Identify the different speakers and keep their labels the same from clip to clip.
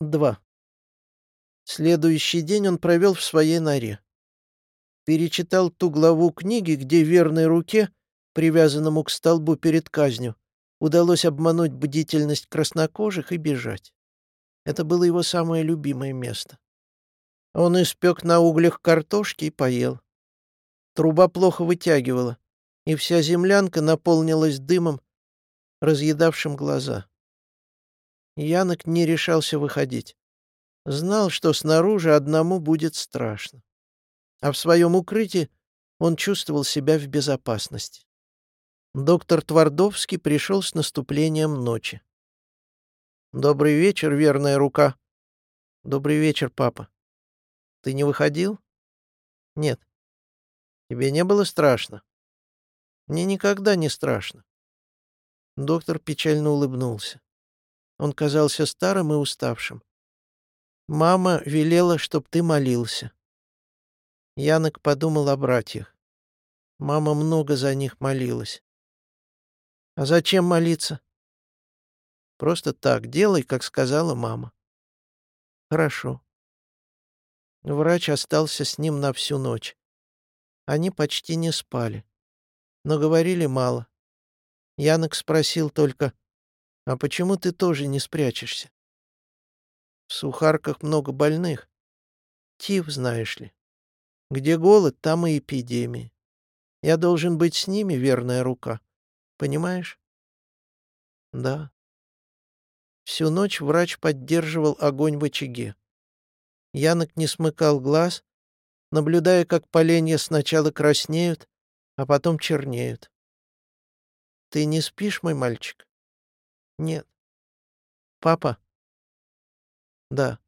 Speaker 1: 2. Следующий день он провел в своей норе. Перечитал ту главу книги, где верной руке, привязанному к столбу перед казнью, удалось обмануть бдительность краснокожих и бежать. Это было его самое любимое место. Он испек на углях картошки и поел. Труба плохо вытягивала, и вся землянка наполнилась дымом, разъедавшим глаза. Янок не решался выходить. Знал, что снаружи одному будет страшно. А в своем укрытии он чувствовал себя в безопасности. Доктор Твардовский пришел с наступлением ночи. «Добрый вечер, верная рука». «Добрый вечер, папа». «Ты не выходил?» «Нет». «Тебе не было страшно?» «Мне никогда не страшно». Доктор печально улыбнулся. Он казался старым и уставшим. «Мама велела, чтоб ты молился». Янок подумал о братьях. Мама много за них молилась. «А зачем молиться?» «Просто так, делай, как сказала мама». «Хорошо». Врач остался с ним на всю ночь. Они почти не спали, но говорили мало. Янок спросил только, а почему ты тоже не спрячешься? В Сухарках много больных. Тиф, знаешь ли. Где голод, там и эпидемии. Я должен быть с ними, верная рука. Понимаешь? Да. Всю ночь врач поддерживал огонь в очаге. Янок не смыкал глаз, наблюдая, как поленья сначала краснеют, а потом чернеют. «Ты не спишь, мой мальчик?» Нет. Папа? Да.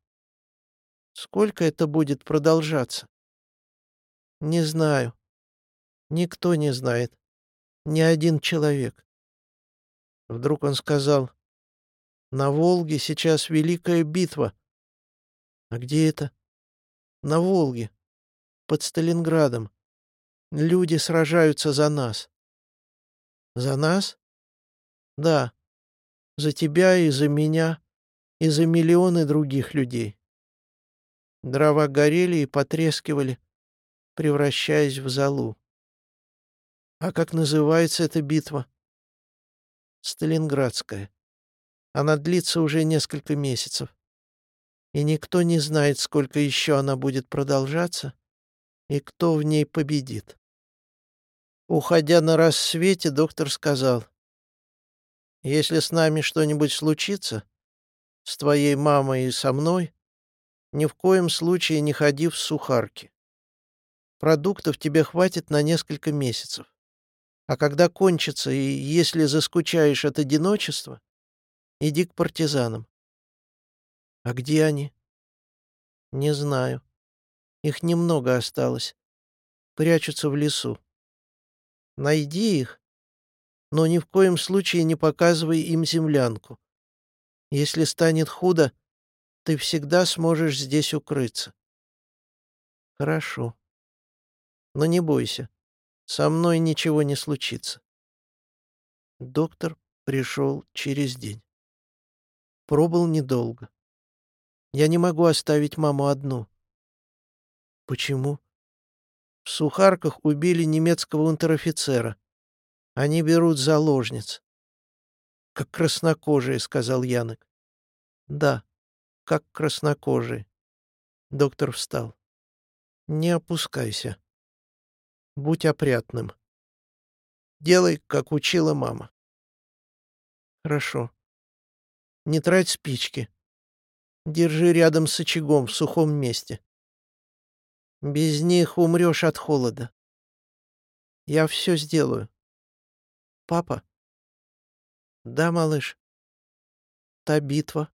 Speaker 1: Сколько это будет продолжаться? Не знаю. Никто не знает. Ни один человек. Вдруг он сказал, на Волге сейчас великая битва. А где это? На Волге. Под Сталинградом. Люди сражаются за нас. За нас? Да. За тебя и за меня, и за миллионы других людей. Дрова горели и потрескивали, превращаясь в золу. А как называется эта битва? Сталинградская. Она длится уже несколько месяцев. И никто не знает, сколько еще она будет продолжаться, и кто в ней победит. Уходя на рассвете, доктор сказал, если с нами что-нибудь случится, с твоей мамой и со мной, ни в коем случае не ходи в сухарки. Продуктов тебе хватит на несколько месяцев. А когда кончится, и если заскучаешь от одиночества, иди к партизанам. А где они? Не знаю. Их немного осталось. Прячутся в лесу. Найди их но ни в коем случае не показывай им землянку. Если станет худо, ты всегда сможешь здесь укрыться. Хорошо. Но не бойся, со мной ничего не случится. Доктор пришел через день. Пробыл недолго. Я не могу оставить маму одну. Почему? В Сухарках убили немецкого унтер-офицера. Они берут заложниц. Как краснокожие, сказал Янок. Да, как краснокожие. Доктор встал. Не опускайся. Будь опрятным. Делай, как учила мама. Хорошо. Не трать спички. Держи рядом с очагом в сухом месте. Без них умрешь от холода. Я все сделаю. «Папа?» «Да, малыш». «Та битва?»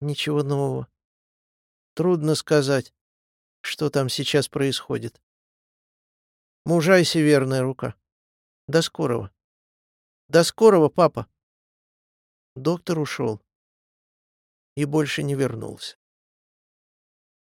Speaker 1: «Ничего нового. Трудно сказать, что там сейчас происходит. Мужайся, верная рука. До скорого». «До скорого, папа!» Доктор ушел и больше не вернулся.